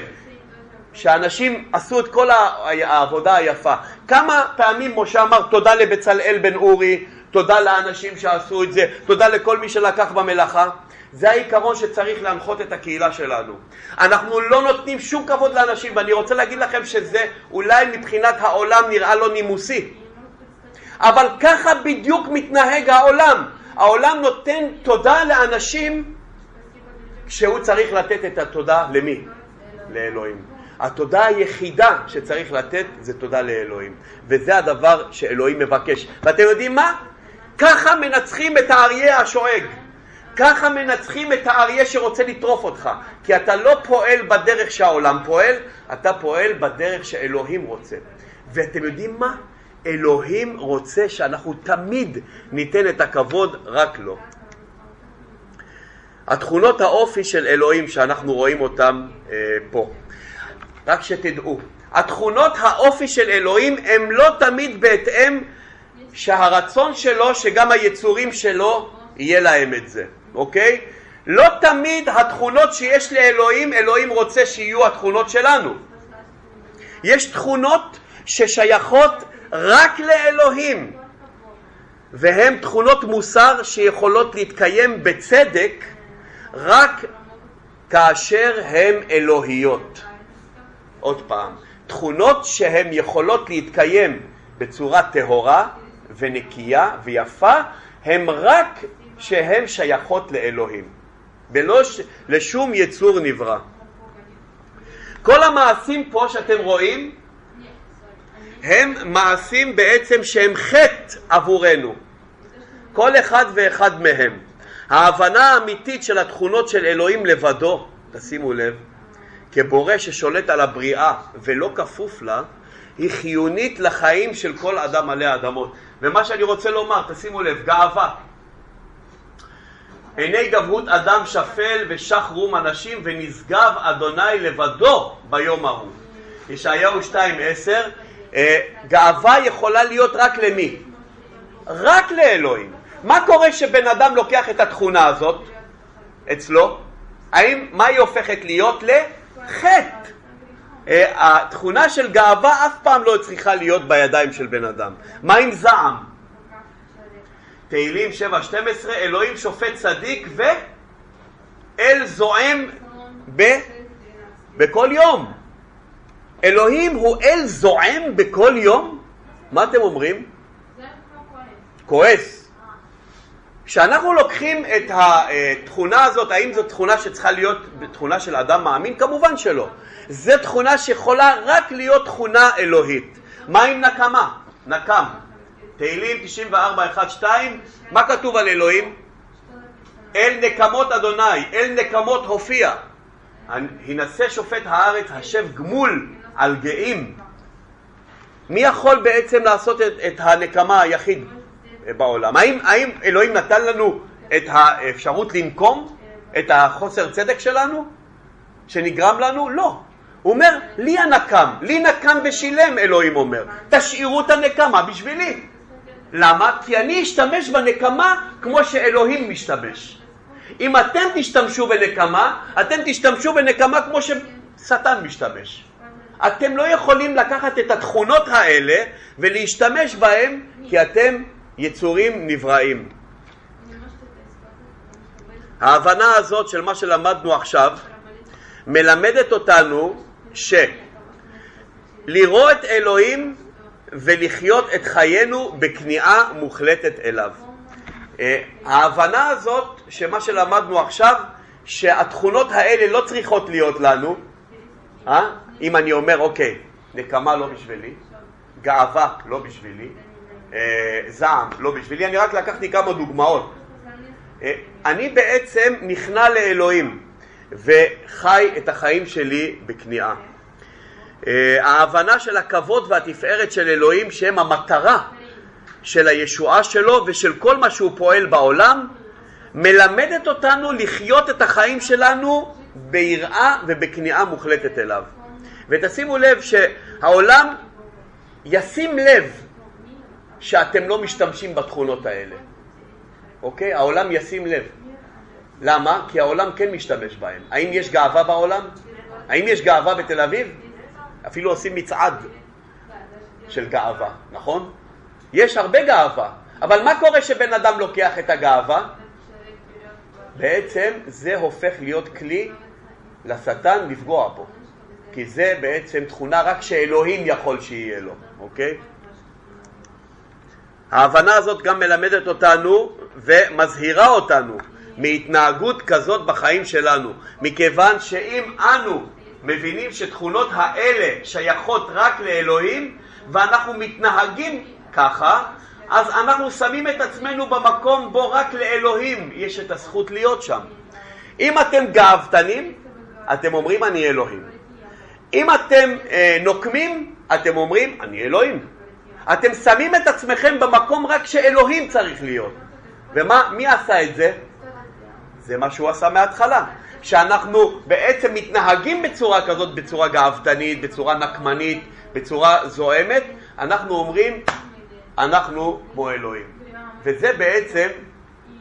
A: שאנשים עשו את כל העבודה היפה. כמה פעמים משה אמר תודה לבצלאל בן אורי, תודה לאנשים שעשו את זה, תודה לכל מי שלקח במלאכה? זה העיקרון שצריך להנחות את הקהילה שלנו. אנחנו לא נותנים שום כבוד לאנשים, ואני רוצה להגיד לכם שזה אולי מבחינת העולם נראה לו נימוסי. אבל ככה בדיוק מתנהג העולם. העולם נותן תודה לאנשים כשהוא צריך לתת את התודה למי? לאלוהים. התודה היחידה שצריך לתת זה תודה לאלוהים. וזה הדבר שאלוהים מבקש. ואתם יודעים מה? ככה מנצחים את האריה השואג. ככה מנצחים את האריה שרוצה לטרוף אותך. כי אתה לא פועל בדרך שהעולם פועל, אתה פועל בדרך שאלוהים רוצה. ואתם יודעים מה? אלוהים רוצה שאנחנו תמיד ניתן את הכבוד רק לו. התכונות האופי של אלוהים שאנחנו רואים אותם אה, פה, רק שתדעו, התכונות האופי של אלוהים הם לא תמיד בהתאם שהרצון שלו שגם היצורים שלו יהיה להם את זה, אוקיי? לא תמיד התכונות שיש לאלוהים, אלוהים רוצה שיהיו התכונות שלנו. יש תכונות ששייכות רק לאלוהים, והן תכונות מוסר שיכולות להתקיים בצדק רק כאשר הן אלוהיות. עוד פעם, תכונות שהן יכולות להתקיים בצורה טהורה ונקייה ויפה, הן רק שהן שייכות לאלוהים, ולא ש... לשום יצור נברא. כל המעשים פה שאתם רואים הם מעשים בעצם שהם חטא עבורנו, כל אחד ואחד מהם. ההבנה האמיתית של התכונות של אלוהים לבדו, תשימו לב, כבורא ששולט על הבריאה ולא כפוף לה, היא חיונית לחיים של כל אדם עלי האדמות. ומה שאני רוצה לומר, תשימו לב, גאווה. עיני גבהות אדם שפל ושח רום אנשים ונשגב אדוני לבדו ביום ההוא. ישעיהו 2:10 אה, גאווה יכולה להיות רק למי? רק לאלוהים. מה קורה כשבן אדם לוקח את התכונה הזאת אצלו? האם, מה היא הופכת להיות? לחטא. אה, התכונה של גאווה אף פעם לא צריכה להיות בידיים של בן אדם. מה עם זעם? תהילים 7.12 אלוהים שופט צדיק ואל זועם ב... בכל יום. אלוהים הוא אל זועם בכל יום? מה אתם אומרים? כועס. כשאנחנו לוקחים את התכונה הזאת, האם זו תכונה שצריכה להיות תכונה של אדם מאמין? כמובן שלא. זו תכונה שיכולה רק להיות תכונה אלוהית. מה עם נקמה? נקם. תהילים 94-1-2, מה כתוב על אלוהים? אל נקמות אדוני, אל נקמות הופיע. הנשא שופט הארץ, השב גמול על גאים. מי יכול בעצם לעשות את, את הנקמה היחיד בעולם? האם, האם אלוהים נתן לנו את האפשרות לנקום את החוסר צדק שלנו שנגרם לנו? לא. הוא אומר, לי הנקם, לי נקם ושילם, אלוהים אומר. תשאירו את הנקמה בשבילי. למה? כי אני אשתמש בנקמה כמו שאלוהים משתמש. אם אתם תשתמשו בנקמה, אתם תשתמשו בנקמה כמו ששטן משתמש. אתם לא יכולים לקחת את התכונות האלה ולהשתמש בהן כי אתם יצורים נבראים. ההבנה הזאת של מה שלמדנו עכשיו מלמדת אותנו שלראות את אלוהים ולחיות את חיינו בכניעה מוחלטת אליו. אה, ההבנה הזאת שמה שלמדנו עכשיו שהתכונות האלה לא צריכות להיות לנו, אה? אם אני אומר אוקיי, נקמה לא בשבילי, גאווה לא בשבילי, אה, זעם לא בשבילי, אני רק לקחתי כמה דוגמאות. אה, אני בעצם נכנע לאלוהים, וחי את החיים שלי בכניעה. אה, ההבנה של הכבוד והתפארת של אלוהים שהם המטרה של הישועה שלו ושל כל מה שהוא פועל בעולם, מלמדת אותנו לחיות את החיים שלנו ביראה ובכניעה מוחלטת אליו. ותשימו לב שהעולם ישים לב שאתם לא משתמשים בתכונות האלה, אוקיי? העולם ישים לב. למה? כי העולם כן משתמש בהם. האם יש גאווה בעולם? האם יש גאווה בתל אביב? אפילו עושים מצעד של גאווה, נכון? יש הרבה גאווה, אבל מה קורה כשבן אדם לוקח את הגאווה? בעצם זה הופך להיות כלי לשטן לפגוע בו, כי זה בעצם תכונה רק שאלוהים יכול שיהיה לו, אוקיי? ההבנה הזאת גם מלמדת אותנו ומזהירה אותנו מהתנהגות כזאת בחיים שלנו, מכיוון שאם אנו מבינים שתכונות האלה שייכות רק לאלוהים ואנחנו מתנהגים ככה, אז אנחנו שמים את עצמנו במקום בו רק לאלוהים יש את הזכות להיות שם. אם אתם גאוותנים, אתם אומרים אני אלוהים. אם אתם אה, נוקמים, אתם אומרים אני אלוהים. אתם שמים את עצמכם במקום רק שאלוהים צריך להיות. ומי עשה את זה? זה מה שהוא עשה מההתחלה. שאנחנו בעצם מתנהגים בצורה כזאת, בצורה גאוותנית, בצורה נקמנית, בצורה זועמת, אנחנו אומרים, אנחנו כמו אלוהים. וזה בעצם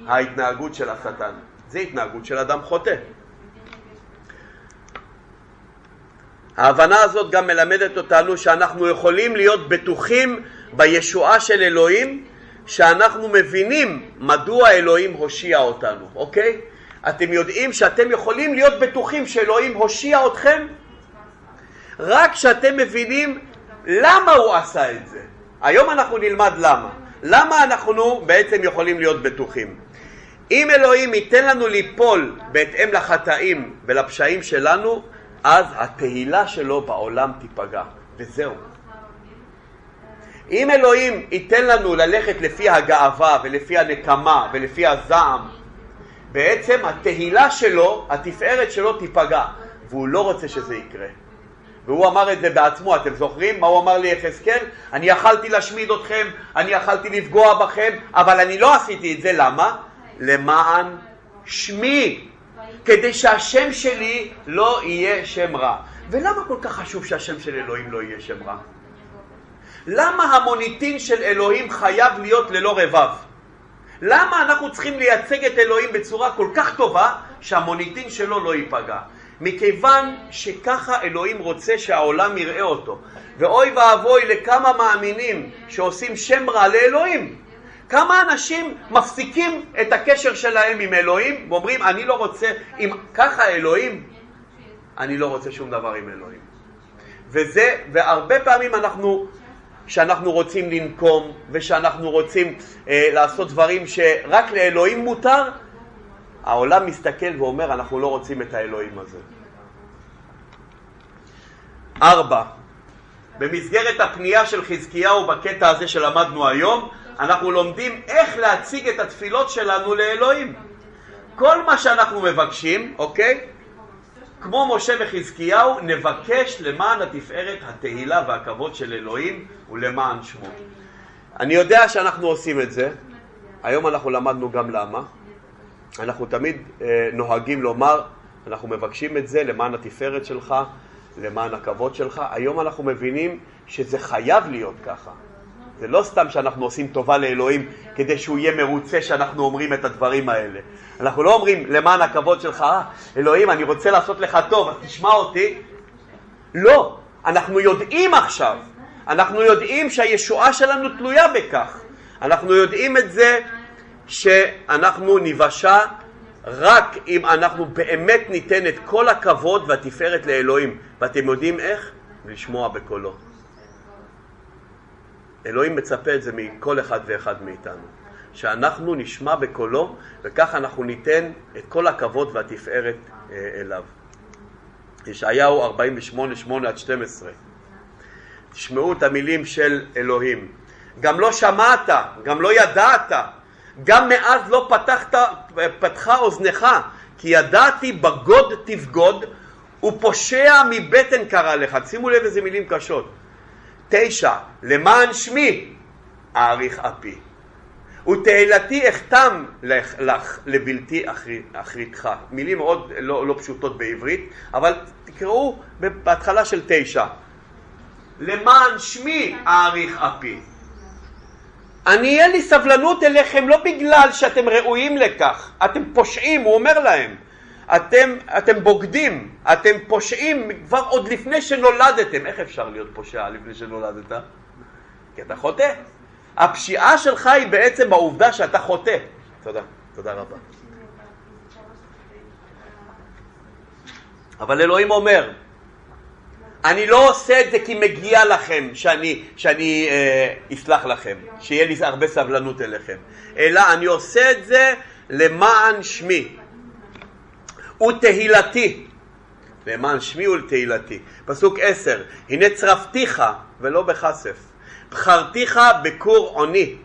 A: ההתנהגות של השטן. זה התנהגות של אדם חוטא. ההבנה הזאת גם מלמדת אותנו שאנחנו יכולים להיות בטוחים בישועה של אלוהים, שאנחנו מבינים מדוע אלוהים הושיע אותנו, אוקיי? אתם יודעים שאתם יכולים להיות בטוחים שאלוהים הושיע אתכם רק כשאתם מבינים למה הוא עשה את זה. היום אנחנו נלמד למה. למה אנחנו בעצם יכולים להיות בטוחים? אם אלוהים ייתן לנו ליפול בהתאם לחטאים ולפשעים שלנו, אז התהילה שלו בעולם תיפגע, וזהו. אם אלוהים ייתן לנו ללכת לפי הגאווה ולפי הנקמה ולפי הזעם בעצם התהילה שלו, התפארת שלו תיפגע, והוא לא רוצה שזה יקרה. והוא אמר את זה בעצמו, אתם זוכרים מה הוא אמר ליחזקאל? אני יכלתי להשמיד אתכם, אני יכלתי לפגוע בכם, אבל אני לא עשיתי את זה, למה? למען שמי, כדי שהשם שלי לא יהיה שם רע. ולמה כל כך חשוב שהשם של אלוהים לא יהיה שם רע? למה המוניטין של אלוהים חייב להיות ללא רבב? למה אנחנו צריכים לייצג את אלוהים בצורה כל כך טובה שהמוניטין שלו לא ייפגע? מכיוון שככה אלוהים רוצה שהעולם יראה אותו. ואוי ואבוי לכמה מאמינים שעושים שם רע לאלוהים. כמה אנשים מפסיקים את הקשר שלהם עם אלוהים ואומרים אני לא רוצה, אם ככה אלוהים, אני לא רוצה שום דבר עם אלוהים. וזה, והרבה פעמים אנחנו שאנחנו רוצים לנקום ושאנחנו רוצים אה, לעשות דברים שרק לאלוהים מותר, העולם מסתכל ואומר אנחנו לא רוצים את האלוהים הזה. ארבע, במסגרת הפנייה של חזקיהו בקטע הזה שלמדנו היום, אנחנו לומדים איך להציג את התפילות שלנו לאלוהים. כל מה שאנחנו מבקשים, אוקיי? כמו משה וחזקיהו, נבקש למען התפארת, התהילה והכבוד של אלוהים ולמען שמו. אני יודע שאנחנו עושים את זה, היום אנחנו למדנו גם למה. אנחנו תמיד אה, נוהגים לומר, אנחנו מבקשים את זה למען התפארת שלך, למען הכבוד שלך. היום אנחנו מבינים שזה חייב להיות ככה. זה לא סתם שאנחנו עושים טובה לאלוהים כדי שהוא יהיה מרוצה שאנחנו אומרים את הדברים האלה. אנחנו לא אומרים למען הכבוד שלך, אה, אלוהים, אני רוצה לעשות לך טוב, אז תשמע אותי. לא, אנחנו יודעים עכשיו, אנחנו יודעים שהישועה שלנו תלויה בכך. אנחנו יודעים את זה שאנחנו ניוושע רק אם אנחנו באמת ניתן את כל הכבוד והתפארת לאלוהים. ואתם יודעים איך? לשמוע בקולו. אלוהים מצפה את זה מכל אחד ואחד מאיתנו. שאנחנו נשמע בקולו וכך אנחנו ניתן את כל הכבוד והתפארת אה, אליו. ישעיהו 48, 8 עד 12. תשמעו את המילים של אלוהים. גם לא שמעת, גם לא ידעת, גם מאז לא פתחת, פתחה אוזנך, כי ידעתי בגוד תבגוד ופושע מבטן קרא לך. שימו לב איזה מילים קשות. תשע, למען שמי אעריך אפי. ותהילתי אחתם לך, לך לבלתי אחריתך. מילים מאוד לא, לא פשוטות בעברית, אבל תקראו בהתחלה של תשע. למען שמי אעריך אפי. אני אין לי סבלנות אליכם לא בגלל שאתם ראויים לכך, אתם פושעים, הוא אומר להם. אתם, אתם בוגדים, אתם פושעים כבר עוד לפני שנולדתם. איך אפשר להיות פושע לפני שנולדת? כי אתה חוטא. הפשיעה שלך היא בעצם העובדה שאתה חוטא. תודה, תודה רבה. אבל אלוהים אומר, אני לא עושה את זה כי מגיע לכם שאני, שאני אה, אסלח לכם, שיהיה לי הרבה סבלנות אליכם, אלא אני עושה את זה למען שמי ותהילתי, למען שמי ולתהילתי. פסוק עשר, הנה צרפתיך ולא בכסף, בחרתיך בכור עוני.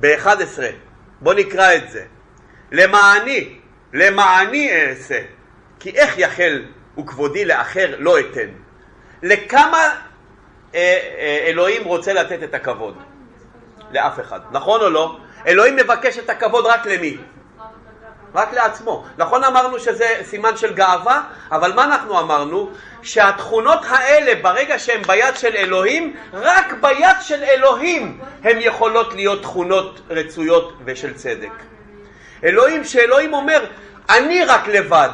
A: ב-11, בוא נקרא את זה. למעני, למעני אעשה, כי איך יחל וכבודי לאחר לא אתן. לכמה אה, אה, אלוהים רוצה לתת את הכבוד? לאף אחד. נכון או לא? אלוהים מבקש את הכבוד רק למי? רק לעצמו. נכון אמרנו שזה סימן של גאווה, אבל מה אנחנו אמרנו? שהתכונות האלה, ברגע שהן ביד של אלוהים, רק ביד של אלוהים הן יכולות להיות תכונות רצויות ושל צדק. אלוהים, שאלוהים אומר, אני רק לבד,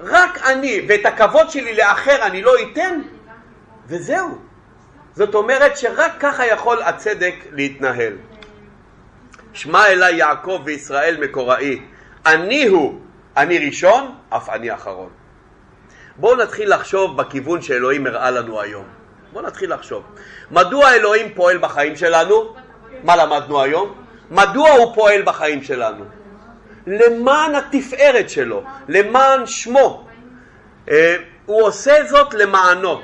A: רק אני, ואת הכבוד שלי לאחר אני לא אתן, וזהו. זאת אומרת שרק ככה יכול הצדק להתנהל. שמע אלי יעקב וישראל מקוראי, אני הוא, אני ראשון, אף אני אחרון. בואו נתחיל לחשוב בכיוון שאלוהים הראה לנו היום. בואו נתחיל לחשוב. מדוע אלוהים פועל בחיים שלנו? מה למדנו היום? מדוע הוא פועל בחיים שלנו? למען התפארת שלו, למען שמו. אה, הוא עושה זאת למענו.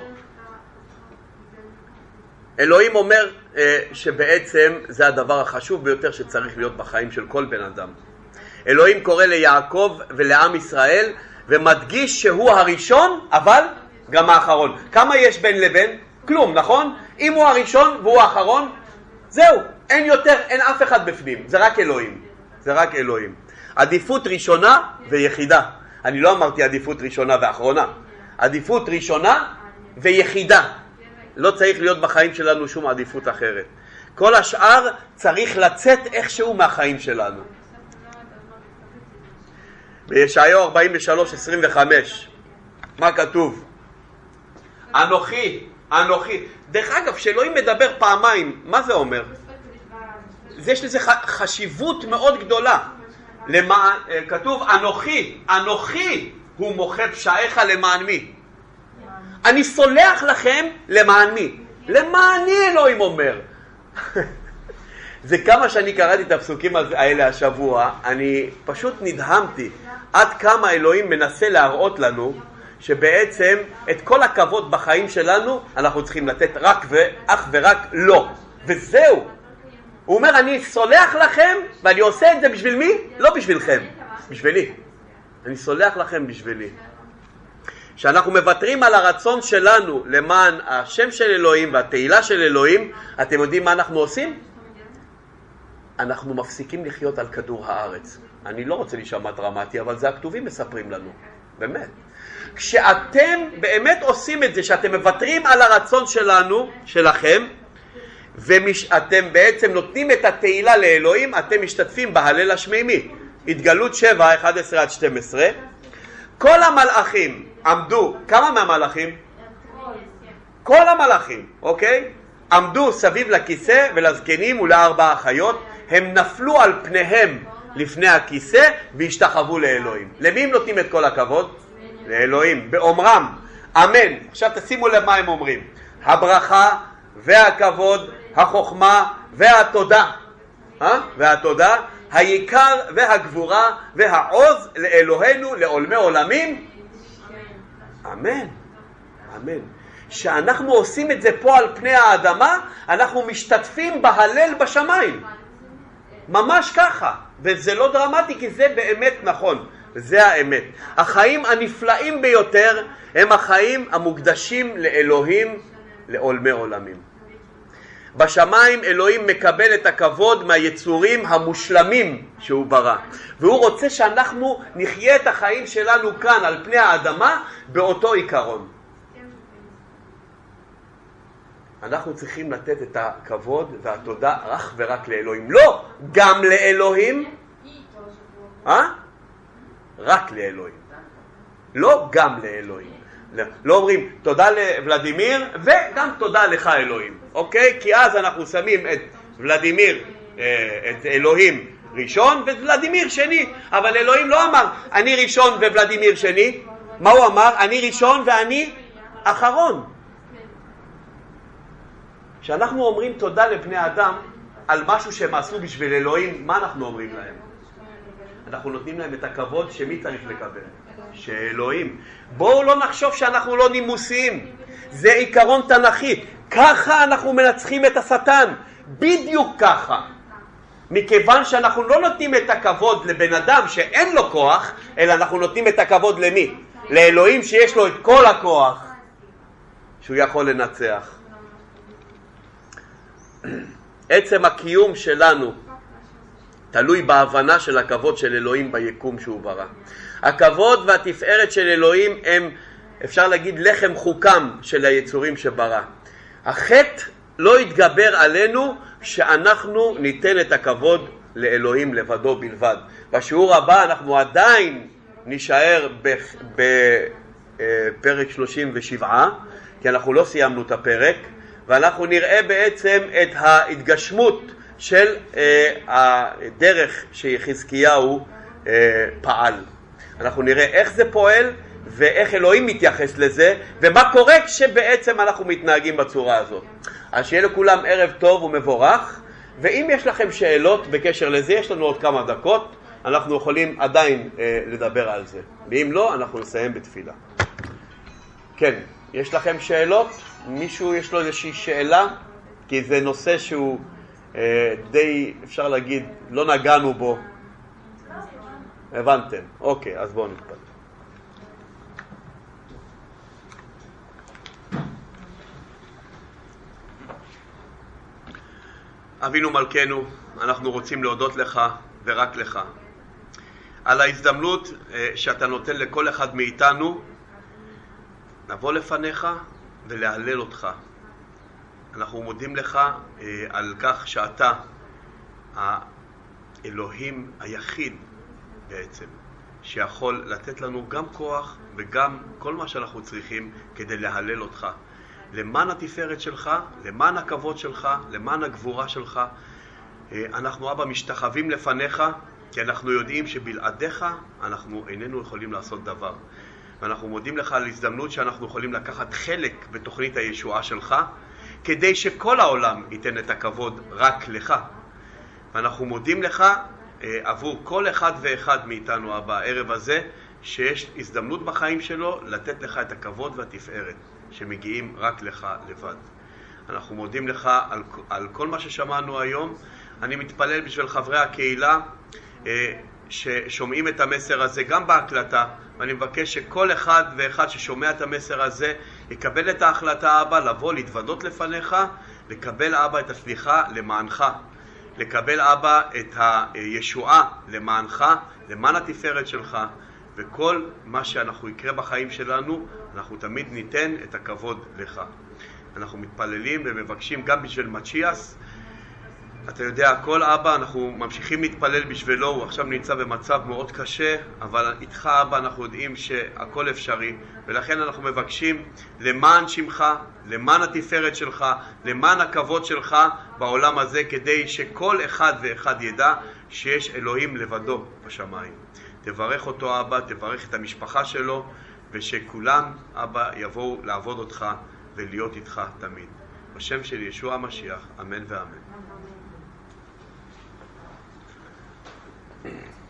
A: אלוהים אומר אה, שבעצם זה הדבר החשוב ביותר שצריך להיות בחיים של כל בן אדם. אלוהים קורא ליעקב ולעם ישראל ומדגיש שהוא הראשון אבל גם האחרון. כמה יש בין לבין? כלום, נכון? אם הוא הראשון והוא האחרון, זהו, אין יותר, אין אף אחד בפנים, זה רק אלוהים. זה רק אלוהים. עדיפות ראשונה ויחידה. אני לא אמרתי עדיפות ראשונה ואחרונה. עדיפות ראשונה ויחידה. לא צריך להיות בחיים שלנו שום עדיפות אחרת. כל השאר צריך לצאת איכשהו מהחיים שלנו. בישעיהו 43, 25, מה כתוב? אנוכי, אנוכי. דרך אגב, כשאלוהים מדבר פעמיים, מה זה אומר? יש לזה חשיבות מאוד גדולה. אה, כתוב אנוכי, אנוכי הוא מוחה פשעיך למען מי? אני סולח לכם למען מי? למעני אלוהים אומר. [LAUGHS] זה כמה שאני קראתי את הפסוקים האלה השבוע, אני פשוט נדהמתי עד כמה אלוהים מנסה להראות לנו שבעצם את כל הכבוד בחיים שלנו אנחנו צריכים לתת רק ואך ורק לא, וזהו. הוא אומר אני סולח לכם ואני עושה את זה בשביל מי? לא בשבילכם, בשבילי. אני סולח לכם בשבילי. כשאנחנו מוותרים על הרצון שלנו למען השם של אלוהים והתהילה של אלוהים, אתם יודעים מה אנחנו עושים? אנחנו מפסיקים לחיות על כדור הארץ. אני לא רוצה להישמע דרמטי, אבל זה הכתובים מספרים לנו, באמת. כשאתם באמת עושים את זה, שאתם מוותרים על הרצון שלנו, שלכם, ואתם בעצם נותנים את התהילה לאלוהים, אתם משתתפים בהלל השמימי. התגלות 7, 11 עד 12. כל המלאכים עמדו, כמה מהמלאכים? כל המלאכים, אוקיי? עמדו סביב לכיסא ולזקנים ולארבע האחיות, הם נפלו על פניהם לפני הכיסא והשתחוו לאלוהים. למי הם נותנים את כל הכבוד? לאלוהים. באומרם, אמן. עכשיו תשימו לב מה הם אומרים. הברכה והכבוד, החוכמה והתודה. אה? והתודה, העיקר והגבורה והעוז לאלוהינו לעולמי עולמים. אמן. אמן. כשאנחנו עושים את זה פה על פני האדמה, אנחנו משתתפים בהלל בשמיים. ממש ככה. וזה לא דרמטי כי זה באמת נכון. זה האמת. החיים הנפלאים ביותר הם החיים המוקדשים לאלוהים לעולמי עולמים. בשמיים אלוהים מקבל את הכבוד מהיצורים המושלמים שהוא ברא והוא רוצה שאנחנו נחיה את החיים שלנו כאן על פני האדמה באותו עיקרון. אנחנו צריכים לתת את הכבוד והתודה אך ורק לאלוהים, לא גם לאלוהים, אה? רק לאלוהים, לא גם לאלוהים. לא אומרים תודה לוולדימיר וגם תודה לך אלוהים, אוקיי? כי אז אנחנו שמים את ולדימיר, אה, את אלוהים ראשון וולדימיר שני, אבל אלוהים לא אמר אני ראשון וולדימיר שני, מה הוא אמר? אני ראשון ואני אחרון. כשאנחנו אומרים תודה לבני אדם על משהו שהם עשו בשביל אלוהים, מה אנחנו אומרים להם? אנחנו נותנים להם את הכבוד שמי צריך לקבל? שאלוהים. בואו לא נחשוב שאנחנו לא נימוסיים, זה עיקרון תנכי. ככה אנחנו מנצחים את השטן, בדיוק ככה. מכיוון שאנחנו לא נותנים את הכבוד לבן אדם שאין לו כוח, אלא אנחנו נותנים את הכבוד למי? לאלוהים שיש לו את כל הכוח שהוא יכול לנצח. עצם הקיום שלנו תלוי בהבנה של הכבוד של אלוהים ביקום שהוא ברא. הכבוד והתפארת של אלוהים הם, אפשר להגיד, לחם חוקם של היצורים שברא. החטא לא יתגבר עלינו שאנחנו ניתן את הכבוד לאלוהים לבדו בלבד. בשיעור הבא אנחנו עדיין נישאר בפרק 37, כי אנחנו לא סיימנו את הפרק, ואנחנו נראה בעצם את ההתגשמות של אה, הדרך שיחזקיהו אה, פעל. אנחנו נראה איך זה פועל ואיך אלוהים מתייחס לזה ומה קורה כשבעצם אנחנו מתנהגים בצורה הזאת. אז שיהיה לכולם ערב טוב ומבורך ואם יש לכם שאלות בקשר לזה, יש לנו עוד כמה דקות, אנחנו יכולים עדיין אה, לדבר על זה. ואם לא, אנחנו נסיים בתפילה. כן, יש לכם שאלות? מישהו יש לו איזושהי שאלה? כי זה נושא שהוא אה, די, אפשר להגיד, לא נגענו בו. הבנתם, אוקיי, אז בואו נתפלל. אבינו מלכנו, אנחנו רוצים להודות לך ורק לך על ההזדמנות אה, שאתה נותן לכל אחד מאיתנו לבוא לפניך ולהלל אותך. אנחנו מודים לך אה, על כך שאתה האלוהים היחיד בעצם, שיכול לתת לנו גם כוח וגם כל מה שאנחנו צריכים כדי להלל אותך. למען התפארת שלך, למען הכבוד שלך, למען הגבורה שלך. אה, אנחנו, אבא, משתחווים לפניך, כי אנחנו יודעים שבלעדיך אנחנו איננו יכולים לעשות דבר. ואנחנו מודים לך על הזדמנות שאנחנו יכולים לקחת חלק בתוכנית הישועה שלך, כדי שכל העולם ייתן את הכבוד רק לך. ואנחנו מודים לך אה, עבור כל אחד ואחד מאיתנו בערב הזה, שיש הזדמנות בחיים שלו לתת לך את הכבוד והתפארת שמגיעים רק לך לבד. אנחנו מודים לך על, על כל מה ששמענו היום. אני מתפלל בשביל חברי הקהילה אה, ששומעים את המסר הזה גם בהקלטה, ואני מבקש שכל אחד ואחד ששומע את המסר הזה יקבל את ההחלטה הבאה לבוא, להתוודות לפניך, לקבל אבא את הסליחה למענך, לקבל אבא את הישועה למענך, למען התפארת שלך, וכל מה שאנחנו יקרה בחיים שלנו, אנחנו תמיד ניתן את הכבוד לך. אנחנו מתפללים ומבקשים גם בשביל מצ'יאס, אתה יודע, כל אבא, אנחנו ממשיכים להתפלל בשבילו, הוא עכשיו נמצא במצב מאוד קשה, אבל איתך אבא אנחנו יודעים שהכל אפשרי, ולכן אנחנו מבקשים למען שמך, למען התפארת שלך, למען הכבוד שלך בעולם הזה, כדי שכל אחד ואחד ידע שיש אלוהים לבדו בשמיים. תברך אותו אבא, תברך את המשפחה שלו, ושכולם, אבא, יבואו לעבוד אותך ולהיות איתך תמיד. בשם של ישוע המשיח, אמן ואמן. Mm.